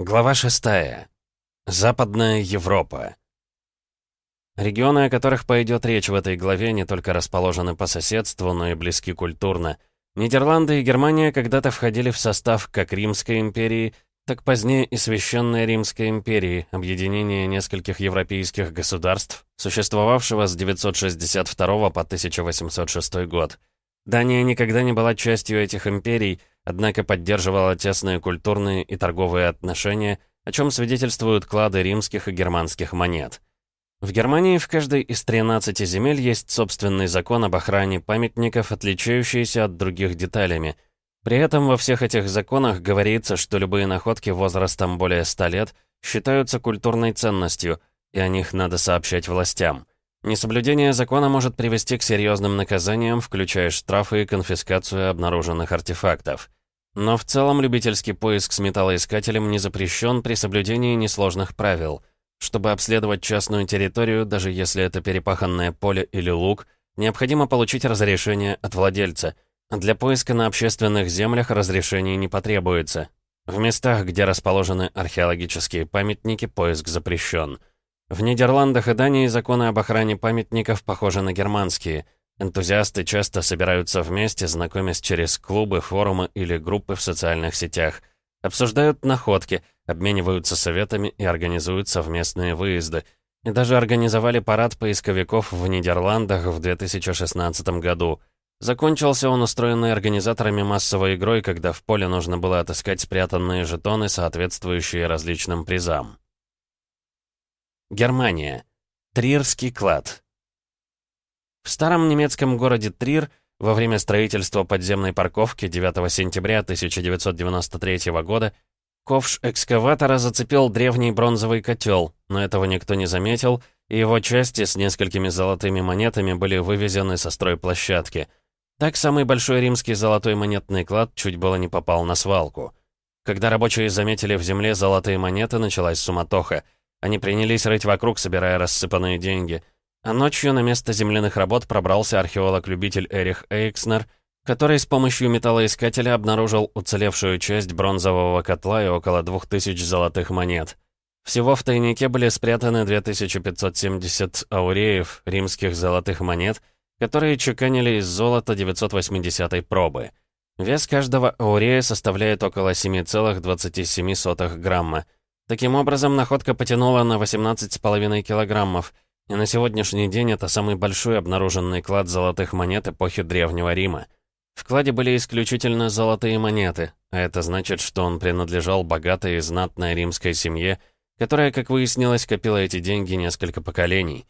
Глава 6. Западная Европа. Регионы, о которых пойдет речь в этой главе, не только расположены по соседству, но и близки культурно. Нидерланды и Германия когда-то входили в состав как Римской империи, так позднее и Священной Римской империи, объединение нескольких европейских государств, существовавшего с 962 по 1806 год. Дания никогда не была частью этих империй, однако поддерживала тесные культурные и торговые отношения, о чем свидетельствуют клады римских и германских монет. В Германии в каждой из 13 земель есть собственный закон об охране памятников, отличающийся от других деталями. При этом во всех этих законах говорится, что любые находки возрастом более 100 лет считаются культурной ценностью, и о них надо сообщать властям. Несоблюдение закона может привести к серьезным наказаниям, включая штрафы и конфискацию обнаруженных артефактов. Но в целом любительский поиск с металлоискателем не запрещен при соблюдении несложных правил. Чтобы обследовать частную территорию, даже если это перепаханное поле или луг, необходимо получить разрешение от владельца. Для поиска на общественных землях разрешений не потребуется. В местах, где расположены археологические памятники, поиск запрещен. В Нидерландах и Дании законы об охране памятников похожи на германские – Энтузиасты часто собираются вместе, знакомясь через клубы, форумы или группы в социальных сетях. Обсуждают находки, обмениваются советами и организуют совместные выезды. И даже организовали парад поисковиков в Нидерландах в 2016 году. Закончился он устроенный организаторами массовой игрой, когда в поле нужно было отыскать спрятанные жетоны, соответствующие различным призам. Германия. Трирский клад. В старом немецком городе Трир во время строительства подземной парковки 9 сентября 1993 года ковш экскаватора зацепил древний бронзовый котел, но этого никто не заметил, и его части с несколькими золотыми монетами были вывезены со стройплощадки. Так самый большой римский золотой монетный клад чуть было не попал на свалку. Когда рабочие заметили в земле золотые монеты, началась суматоха. Они принялись рыть вокруг, собирая рассыпанные деньги — а ночью на место земляных работ пробрался археолог-любитель Эрих Эйкснер, который с помощью металлоискателя обнаружил уцелевшую часть бронзового котла и около 2000 золотых монет. Всего в тайнике были спрятаны 2570 ауреев римских золотых монет, которые чеканили из золота 980 пробы. Вес каждого аурея составляет около 7,27 грамма. Таким образом, находка потянула на 18,5 килограммов – и на сегодняшний день это самый большой обнаруженный клад золотых монет эпохи Древнего Рима. В кладе были исключительно золотые монеты, а это значит, что он принадлежал богатой и знатной римской семье, которая, как выяснилось, копила эти деньги несколько поколений.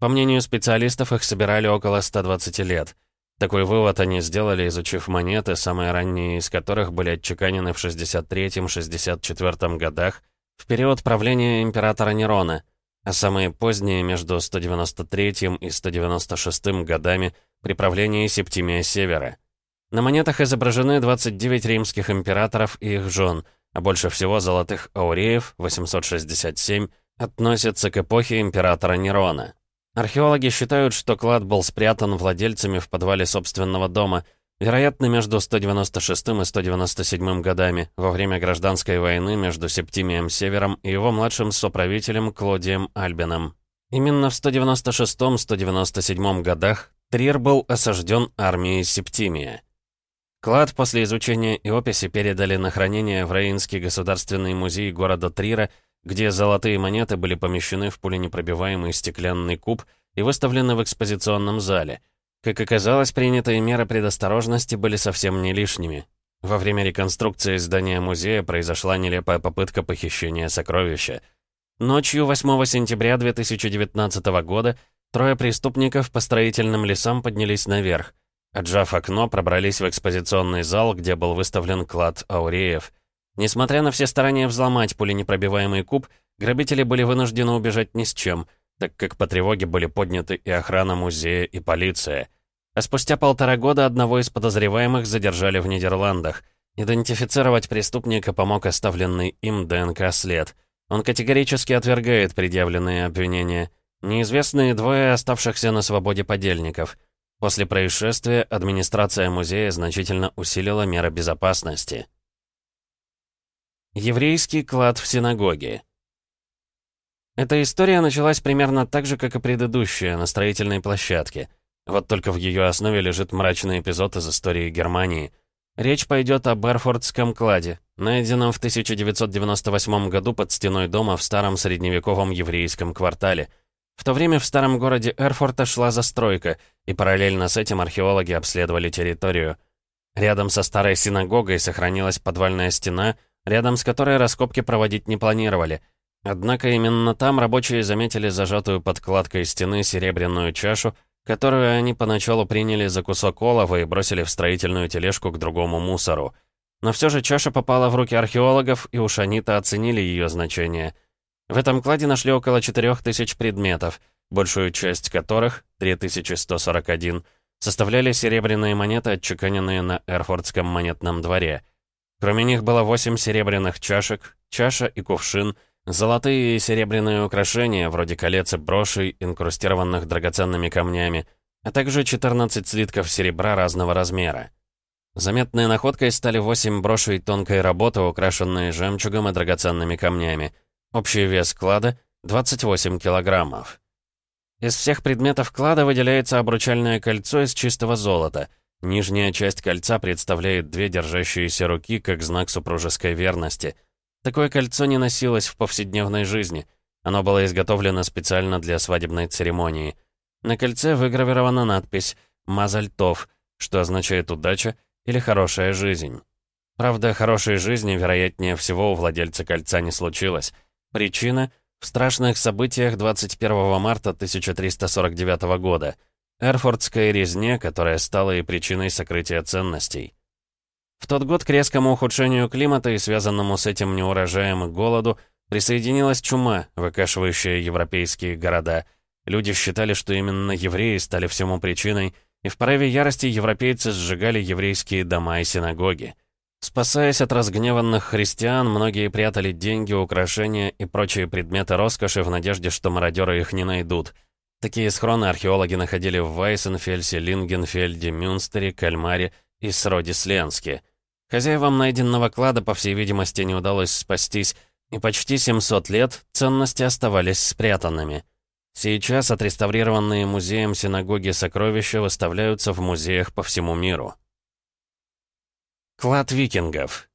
По мнению специалистов, их собирали около 120 лет. Такой вывод они сделали, изучив монеты, самые ранние из которых были отчеканены в 63-64 годах, в период правления императора Нерона – а самые поздние между 193 и 196 годами при правлении Септимия Севера. На монетах изображены 29 римских императоров и их жен, а больше всего золотых ауреев, 867, относятся к эпохе императора Нерона. Археологи считают, что клад был спрятан владельцами в подвале собственного дома – Вероятно, между 196 и 197 годами, во время гражданской войны между Септимием Севером и его младшим соправителем Клодием Альбином. Именно в 196-197 годах Трир был осажден армией Септимия. Клад после изучения и описи передали на хранение в Рейнский государственный музей города Трира, где золотые монеты были помещены в пуленепробиваемый стеклянный куб и выставлены в экспозиционном зале – как оказалось, принятые меры предосторожности были совсем не лишними. Во время реконструкции здания музея произошла нелепая попытка похищения сокровища. Ночью 8 сентября 2019 года трое преступников по строительным лесам поднялись наверх. Отжав окно, пробрались в экспозиционный зал, где был выставлен клад ауреев. Несмотря на все старания взломать пуленепробиваемый куб, грабители были вынуждены убежать ни с чем — так как по тревоге были подняты и охрана музея, и полиция. А спустя полтора года одного из подозреваемых задержали в Нидерландах. Идентифицировать преступника помог оставленный им ДНК-след. Он категорически отвергает предъявленные обвинения. Неизвестные двое оставшихся на свободе подельников. После происшествия администрация музея значительно усилила меры безопасности. Еврейский клад в синагоге. Эта история началась примерно так же, как и предыдущая, на строительной площадке. Вот только в ее основе лежит мрачный эпизод из истории Германии. Речь пойдет о Берфордском кладе, найденном в 1998 году под стеной дома в старом средневековом еврейском квартале. В то время в старом городе Эрфорта шла застройка, и параллельно с этим археологи обследовали территорию. Рядом со старой синагогой сохранилась подвальная стена — рядом с которой раскопки проводить не планировали. Однако именно там рабочие заметили зажатую подкладкой стены серебряную чашу, которую они поначалу приняли за кусок олова и бросили в строительную тележку к другому мусору. Но все же чаша попала в руки археологов, и уж они-то оценили ее значение. В этом кладе нашли около 4000 предметов, большую часть которых, 3141, составляли серебряные монеты, отчеканенные на Эрфордском монетном дворе. Кроме них было восемь серебряных чашек, чаша и кувшин, золотые и серебряные украшения, вроде колец и брошей, инкрустированных драгоценными камнями, а также 14 слитков серебра разного размера. Заметной находкой стали восемь брошей тонкой работы, украшенные жемчугом и драгоценными камнями. Общий вес клада — 28 килограммов. Из всех предметов клада выделяется обручальное кольцо из чистого золота — Нижняя часть кольца представляет две держащиеся руки как знак супружеской верности. Такое кольцо не носилось в повседневной жизни. Оно было изготовлено специально для свадебной церемонии. На кольце выгравирована надпись «Мазальтов», что означает «удача» или «хорошая жизнь». Правда, хорошей жизни, вероятнее всего, у владельца кольца не случилось. Причина — в страшных событиях 21 марта 1349 года — Эрфордской резне, которая стала и причиной сокрытия ценностей. В тот год к резкому ухудшению климата и связанному с этим неурожаем и голоду присоединилась чума, выкашивающая европейские города. Люди считали, что именно евреи стали всему причиной, и в порыве ярости европейцы сжигали еврейские дома и синагоги. Спасаясь от разгневанных христиан, многие прятали деньги, украшения и прочие предметы роскоши в надежде, что мародеры их не найдут — Такие схроны археологи находили в Вайсенфельсе, Лингенфельде, Мюнстере, Кальмаре и Сродисленске. Хозяевам найденного клада, по всей видимости, не удалось спастись, и почти 700 лет ценности оставались спрятанными. Сейчас отреставрированные музеем синагоги сокровища выставляются в музеях по всему миру. Клад викингов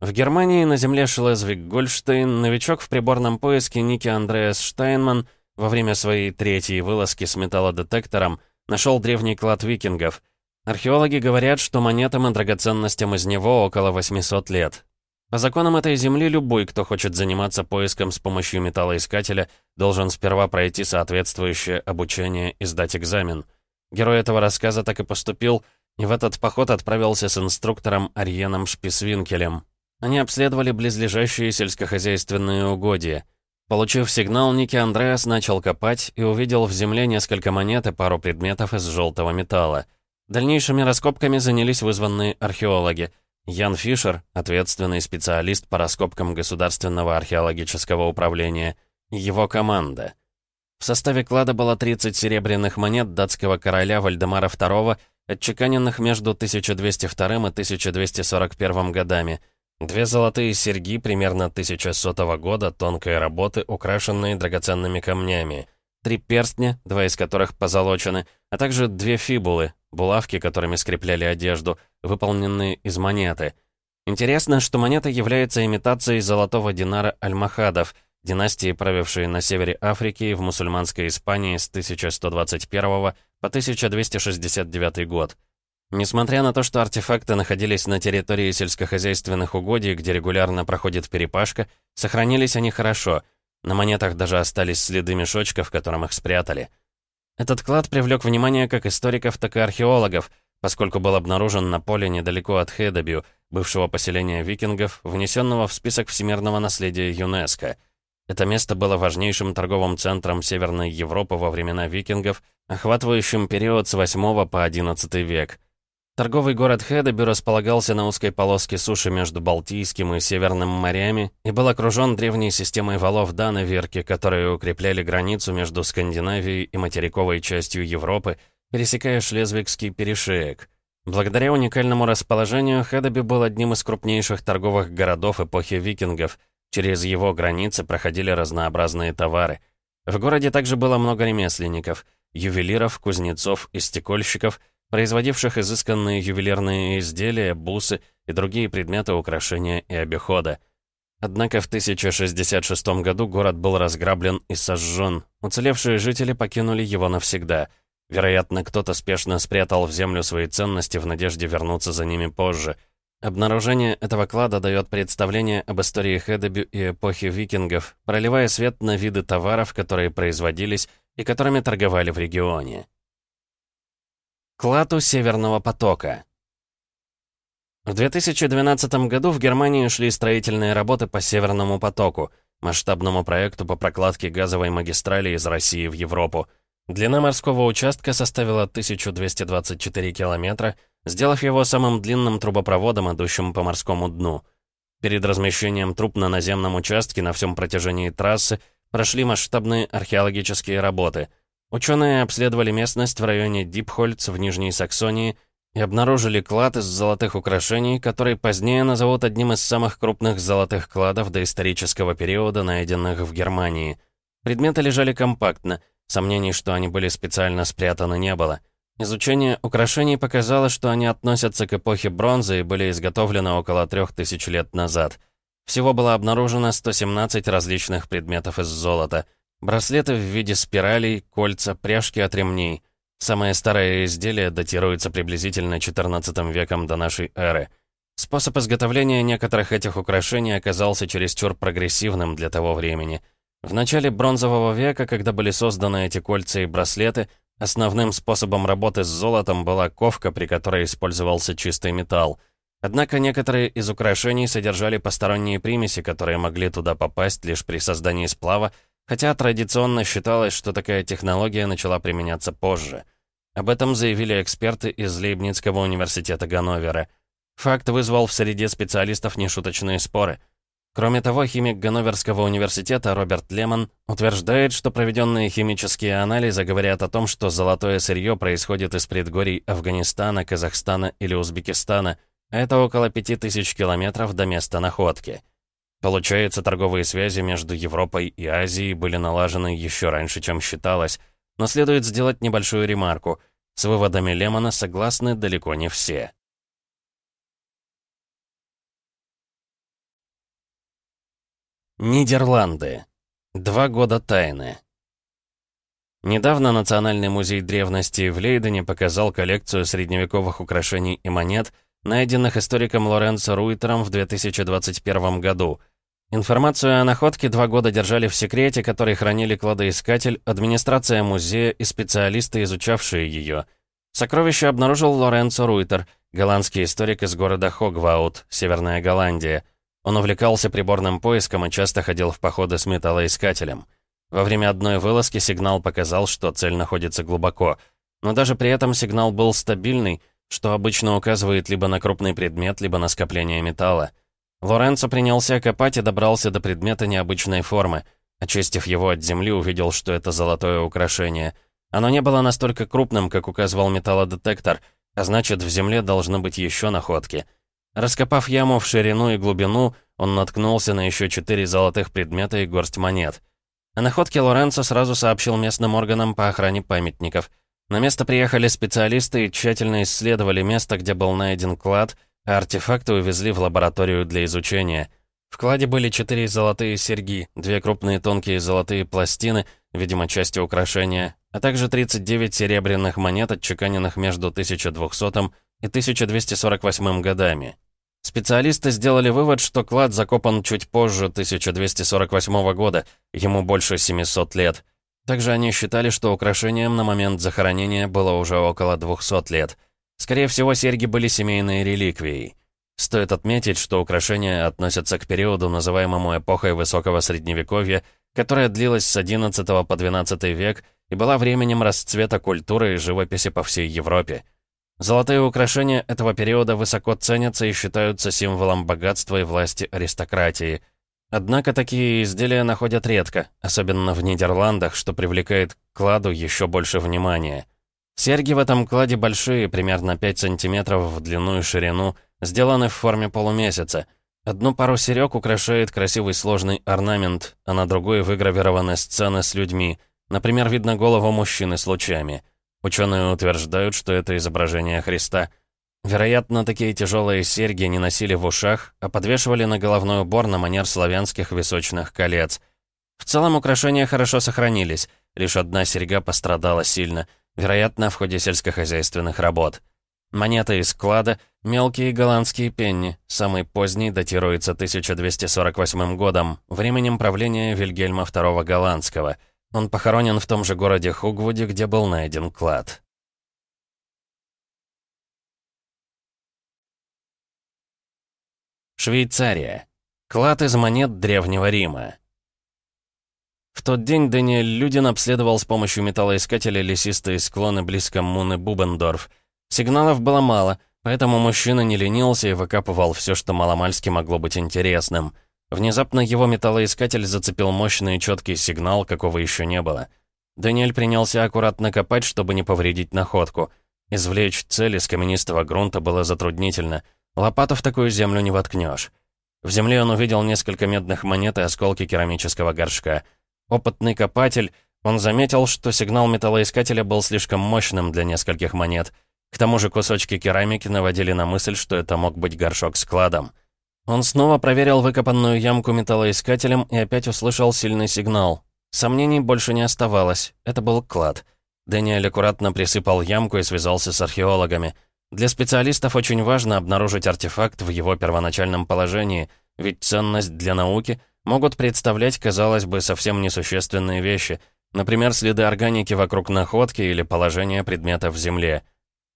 В Германии на земле Шлезвиг-Гольштейн новичок в приборном поиске Ники Андреас Штайнман – во время своей третьей вылазки с металлодетектором нашел древний клад викингов. Археологи говорят, что монетам и драгоценностям из него около 800 лет. По законам этой земли любой, кто хочет заниматься поиском с помощью металлоискателя, должен сперва пройти соответствующее обучение и сдать экзамен. Герой этого рассказа так и поступил, и в этот поход отправился с инструктором Арьеном Шписвинкелем. Они обследовали близлежащие сельскохозяйственные угодья — Получив сигнал, Ники Андреас начал копать и увидел в земле несколько монет и пару предметов из желтого металла. Дальнейшими раскопками занялись вызванные археологи. Ян Фишер, ответственный специалист по раскопкам Государственного археологического управления, его команда. В составе клада было 30 серебряных монет датского короля Вальдемара II, отчеканенных между 1202 и 1241 годами – Две золотые серьги примерно 1100 года тонкой работы, украшенные драгоценными камнями. Три перстня, два из которых позолочены, а также две фибулы, булавки, которыми скрепляли одежду, выполненные из монеты. Интересно, что монета является имитацией золотого динара альмахадов, династии, правившей на севере Африки и в мусульманской Испании с 1121 по 1269 год. Несмотря на то, что артефакты находились на территории сельскохозяйственных угодий, где регулярно проходит перепашка, сохранились они хорошо. На монетах даже остались следы мешочка, в котором их спрятали. Этот клад привлек внимание как историков, так и археологов, поскольку был обнаружен на поле недалеко от Хедебю, бывшего поселения викингов, внесенного в список всемирного наследия ЮНЕСКО. Это место было важнейшим торговым центром Северной Европы во времена викингов, охватывающим период с 8 по 11 век. Торговый город Хедебю располагался на узкой полоске суши между Балтийским и Северным морями и был окружен древней системой валов Даневерки, которые укрепляли границу между Скандинавией и материковой частью Европы, пересекая Шлезвигский перешеек. Благодаря уникальному расположению, Хедеби был одним из крупнейших торговых городов эпохи викингов. Через его границы проходили разнообразные товары. В городе также было много ремесленников, ювелиров, кузнецов и стекольщиков, производивших изысканные ювелирные изделия, бусы и другие предметы украшения и обихода. Однако в 1066 году город был разграблен и сожжен. Уцелевшие жители покинули его навсегда — Вероятно, кто-то спешно спрятал в землю свои ценности в надежде вернуться за ними позже. Обнаружение этого клада дает представление об истории Хедебю и эпохи викингов, проливая свет на виды товаров, которые производились и которыми торговали в регионе. Клад у Северного потока В 2012 году в Германии шли строительные работы по Северному потоку, масштабному проекту по прокладке газовой магистрали из России в Европу. Длина морского участка составила 1224 километра, сделав его самым длинным трубопроводом, идущим по морскому дну. Перед размещением труб на наземном участке на всем протяжении трассы прошли масштабные археологические работы. Ученые обследовали местность в районе Дипхольц в Нижней Саксонии и обнаружили клад из золотых украшений, который позднее назовут одним из самых крупных золотых кладов доисторического периода, найденных в Германии. Предметы лежали компактно — Сомнений, что они были специально спрятаны, не было. Изучение украшений показало, что они относятся к эпохе бронзы и были изготовлены около трех тысяч лет назад. Всего было обнаружено 117 различных предметов из золота. Браслеты в виде спиралей, кольца, пряжки от ремней. Самое старое изделие датируется приблизительно 14 веком до нашей эры. Способ изготовления некоторых этих украшений оказался чересчур прогрессивным для того времени — в начале бронзового века, когда были созданы эти кольца и браслеты, основным способом работы с золотом была ковка, при которой использовался чистый металл. Однако некоторые из украшений содержали посторонние примеси, которые могли туда попасть лишь при создании сплава, хотя традиционно считалось, что такая технология начала применяться позже. Об этом заявили эксперты из Лейбницкого университета Ганновера. Факт вызвал в среде специалистов нешуточные споры — Кроме того, химик Ганноверского университета Роберт Лемон утверждает, что проведенные химические анализы говорят о том, что золотое сырье происходит из предгорий Афганистана, Казахстана или Узбекистана, а это около 5000 километров до места находки. Получается, торговые связи между Европой и Азией были налажены еще раньше, чем считалось, но следует сделать небольшую ремарку. С выводами Лемона согласны далеко не все. Нидерланды. Два года тайны. Недавно Национальный музей древности в Лейдене показал коллекцию средневековых украшений и монет, найденных историком Лоренцо Руитером в 2021 году. Информацию о находке два года держали в секрете, который хранили кладоискатель, администрация музея и специалисты, изучавшие ее. Сокровище обнаружил Лоренцо Руитер, голландский историк из города Хогваут, Северная Голландия. Он увлекался приборным поиском и часто ходил в походы с металлоискателем. Во время одной вылазки сигнал показал, что цель находится глубоко. Но даже при этом сигнал был стабильный, что обычно указывает либо на крупный предмет, либо на скопление металла. Лоренцо принялся копать и добрался до предмета необычной формы. Очистив его от земли, увидел, что это золотое украшение. Оно не было настолько крупным, как указывал металлодетектор, а значит, в земле должны быть еще находки — Раскопав яму в ширину и глубину, он наткнулся на еще четыре золотых предмета и горсть монет. О находке Лоренцо сразу сообщил местным органам по охране памятников. На место приехали специалисты и тщательно исследовали место, где был найден клад, а артефакты увезли в лабораторию для изучения. В кладе были четыре золотые серьги, две крупные тонкие золотые пластины, видимо, части украшения, а также 39 серебряных монет, отчеканенных между 1200 и 1248 годами. Специалисты сделали вывод, что клад закопан чуть позже 1248 года, ему больше 700 лет. Также они считали, что украшением на момент захоронения было уже около 200 лет. Скорее всего, серьги были семейной реликвией. Стоит отметить, что украшения относятся к периоду, называемому эпохой Высокого Средневековья, которая длилась с XI по XII век и была временем расцвета культуры и живописи по всей Европе. Золотые украшения этого периода высоко ценятся и считаются символом богатства и власти аристократии. Однако такие изделия находят редко, особенно в Нидерландах, что привлекает к кладу еще больше внимания. Серьги в этом кладе большие, примерно 5 сантиметров в длину и ширину, сделаны в форме полумесяца. Одну пару серег украшает красивый сложный орнамент, а на другой выгравированы сцены с людьми. Например, видно голову мужчины с лучами. Ученые утверждают, что это изображение Христа. Вероятно, такие тяжелые серьги не носили в ушах, а подвешивали на головной убор на манер славянских височных колец. В целом украшения хорошо сохранились, лишь одна серьга пострадала сильно, вероятно, в ходе сельскохозяйственных работ. Монеты из склада — мелкие голландские пенни, самый поздний датируется 1248 годом, временем правления Вильгельма II Голландского. Он похоронен в том же городе Хугвуде, где был найден клад. Швейцария. Клад из монет Древнего Рима. В тот день Дэниэль Людин обследовал с помощью металлоискателя лесистые склоны близ коммуны Бубендорф. Сигналов было мало, поэтому мужчина не ленился и выкапывал все, что маломальски могло быть интересным. Внезапно его металлоискатель зацепил мощный и четкий сигнал, какого еще не было. Даниэль принялся аккуратно копать, чтобы не повредить находку. Извлечь цель из каменистого грунта было затруднительно — Лопату в такую землю не воткнешь. В земле он увидел несколько медных монет и осколки керамического горшка. Опытный копатель, он заметил, что сигнал металлоискателя был слишком мощным для нескольких монет. К тому же кусочки керамики наводили на мысль, что это мог быть горшок с кладом. Он снова проверил выкопанную ямку металлоискателем и опять услышал сильный сигнал. Сомнений больше не оставалось. Это был клад. Дэниэль аккуратно присыпал ямку и связался с археологами — для специалистов очень важно обнаружить артефакт в его первоначальном положении, ведь ценность для науки могут представлять, казалось бы, совсем несущественные вещи, например, следы органики вокруг находки или положение предмета в земле.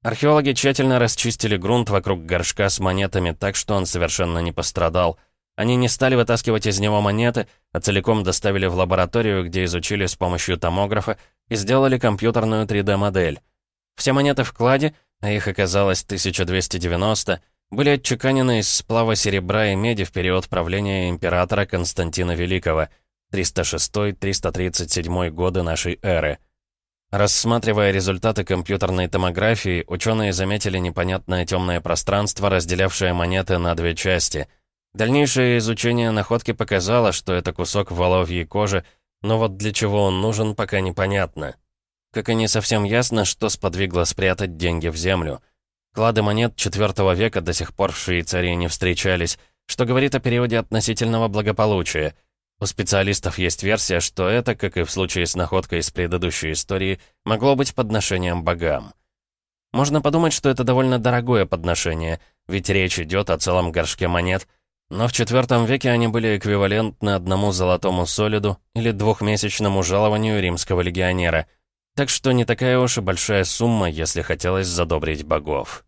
Археологи тщательно расчистили грунт вокруг горшка с монетами так, что он совершенно не пострадал. Они не стали вытаскивать из него монеты, а целиком доставили в лабораторию, где изучили с помощью томографа и сделали компьютерную 3D-модель. Все монеты в кладе а их оказалось 1290, были отчеканены из сплава серебра и меди в период правления императора Константина Великого, 306-337 годы нашей эры. Рассматривая результаты компьютерной томографии, ученые заметили непонятное темное пространство, разделявшее монеты на две части. Дальнейшее изучение находки показало, что это кусок воловьей кожи, но вот для чего он нужен, пока непонятно. Как и не совсем ясно, что сподвигло спрятать деньги в землю. Клады монет IV века до сих пор в Швейцарии не встречались, что говорит о периоде относительного благополучия. У специалистов есть версия, что это, как и в случае с находкой из предыдущей истории, могло быть подношением богам. Можно подумать, что это довольно дорогое подношение, ведь речь идет о целом горшке монет, но в IV веке они были эквивалентны одному золотому солиду или двухмесячному жалованию римского легионера — так что не такая уж и большая сумма, если хотелось задобрить богов.